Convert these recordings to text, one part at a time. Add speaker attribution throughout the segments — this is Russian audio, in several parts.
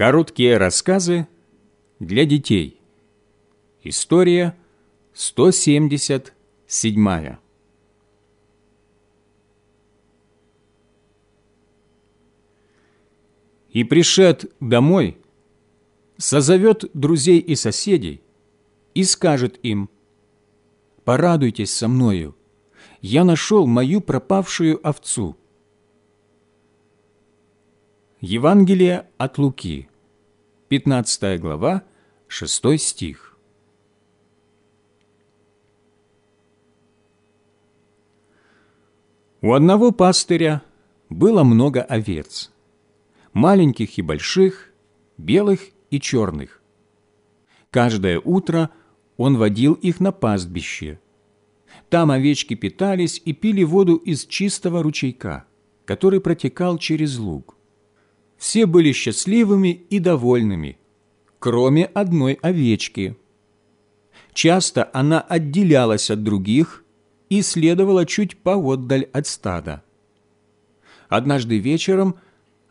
Speaker 1: Короткие рассказы для детей. История 177. И пришед домой, созовет друзей и соседей и скажет им, «Порадуйтесь со мною, я нашел мою пропавшую овцу». Евангелие от Луки, 15 глава, 6 стих. У одного пастыря было много овец, маленьких и больших, белых и черных. Каждое утро он водил их на пастбище. Там овечки питались и пили воду из чистого ручейка, который протекал через луг все были счастливыми и довольными, кроме одной овечки. Часто она отделялась от других и следовала чуть поотдаль от стада. Однажды вечером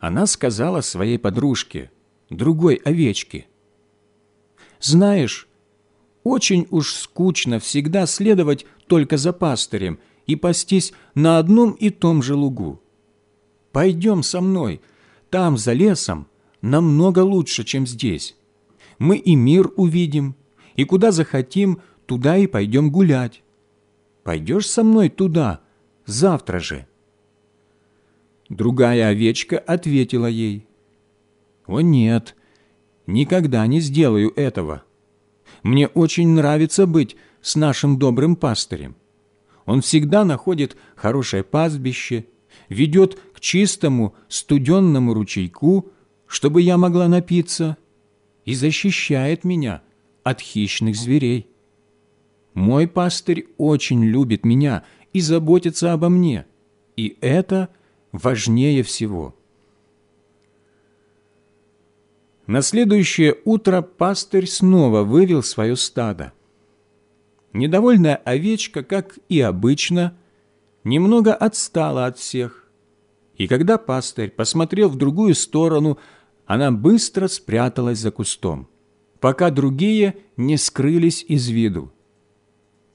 Speaker 1: она сказала своей подружке, другой овечке, «Знаешь, очень уж скучно всегда следовать только за пастырем и пастись на одном и том же лугу. Пойдем со мной, там, за лесом, намного лучше, чем здесь. Мы и мир увидим, и куда захотим, туда и пойдем гулять. Пойдешь со мной туда, завтра же?» Другая овечка ответила ей, «О нет, никогда не сделаю этого. Мне очень нравится быть с нашим добрым пастырем. Он всегда находит хорошее пастбище, ведет к чистому студенному ручейку, чтобы я могла напиться, и защищает меня от хищных зверей. Мой пастырь очень любит меня и заботится обо мне, и это важнее всего. На следующее утро пастырь снова вывел свое стадо. Недовольная овечка, как и обычно, немного отстала от всех, и когда пастырь посмотрел в другую сторону, она быстро спряталась за кустом, пока другие не скрылись из виду.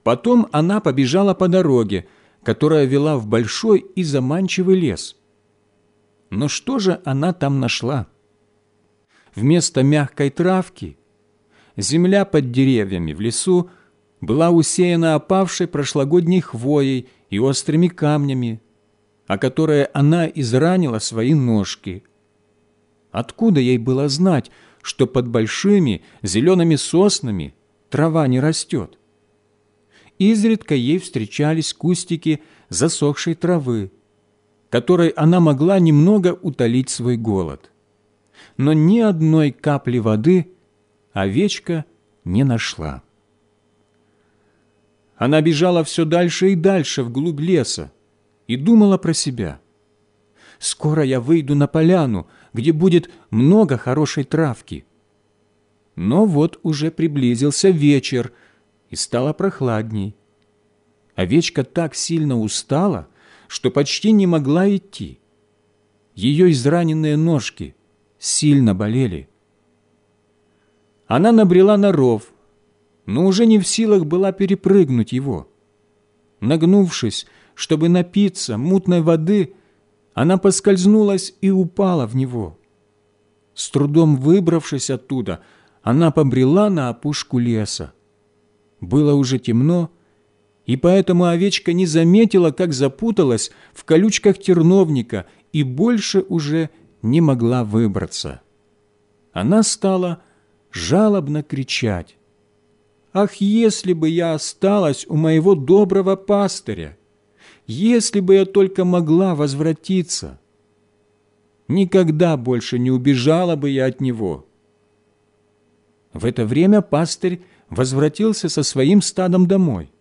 Speaker 1: Потом она побежала по дороге, которая вела в большой и заманчивый лес. Но что же она там нашла? Вместо мягкой травки земля под деревьями в лесу была усеяна опавшей прошлогодней хвоей и острыми камнями, о которое она изранила свои ножки. Откуда ей было знать, что под большими зелеными соснами трава не растет? Изредка ей встречались кустики засохшей травы, которой она могла немного утолить свой голод. Но ни одной капли воды овечка не нашла. Она бежала все дальше и дальше вглубь леса, и думала про себя. «Скоро я выйду на поляну, где будет много хорошей травки». Но вот уже приблизился вечер, и стало прохладней. Овечка так сильно устала, что почти не могла идти. Ее израненные ножки сильно болели. Она набрела на ров, но уже не в силах была перепрыгнуть его. Нагнувшись, чтобы напиться мутной воды, она поскользнулась и упала в него. С трудом выбравшись оттуда, она побрела на опушку леса. Было уже темно, и поэтому овечка не заметила, как запуталась в колючках терновника и больше уже не могла выбраться. Она стала жалобно кричать. «Ах, если бы я осталась у моего доброго пастыря! если бы я только могла возвратиться. Никогда больше не убежала бы я от него. В это время пастырь возвратился со своим стадом домой.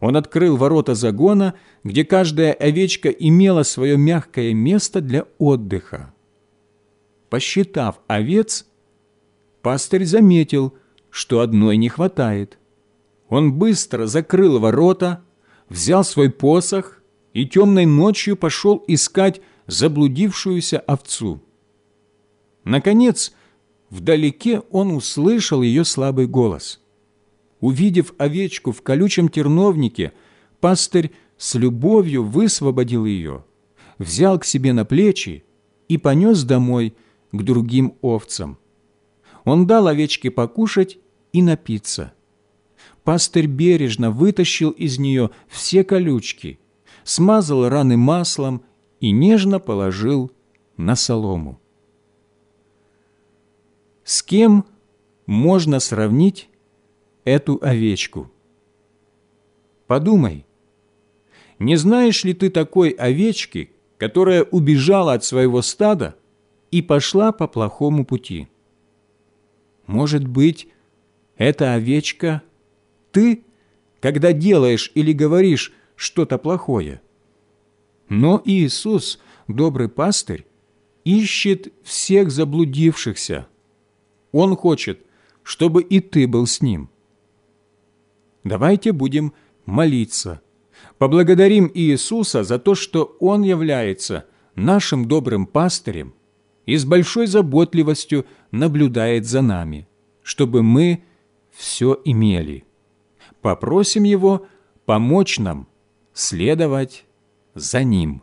Speaker 1: Он открыл ворота загона, где каждая овечка имела свое мягкое место для отдыха. Посчитав овец, пастырь заметил, что одной не хватает. Он быстро закрыл ворота, взял свой посох и темной ночью пошел искать заблудившуюся овцу. Наконец, вдалеке он услышал ее слабый голос. Увидев овечку в колючем терновнике, пастырь с любовью высвободил ее, взял к себе на плечи и понес домой к другим овцам. Он дал овечке покушать и напиться. Пастырь бережно вытащил из нее все колючки, смазал раны маслом и нежно положил на солому. С кем можно сравнить эту овечку? Подумай, не знаешь ли ты такой овечки, которая убежала от своего стада и пошла по плохому пути? Может быть, эта овечка – ты, когда делаешь или говоришь что-то плохое? Но Иисус, добрый пастырь, ищет всех заблудившихся. Он хочет, чтобы и ты был с ним. Давайте будем молиться. Поблагодарим Иисуса за то, что Он является нашим добрым пастырем и с большой заботливостью наблюдает за нами, чтобы мы все имели. Попросим Его помочь нам следовать за Ним.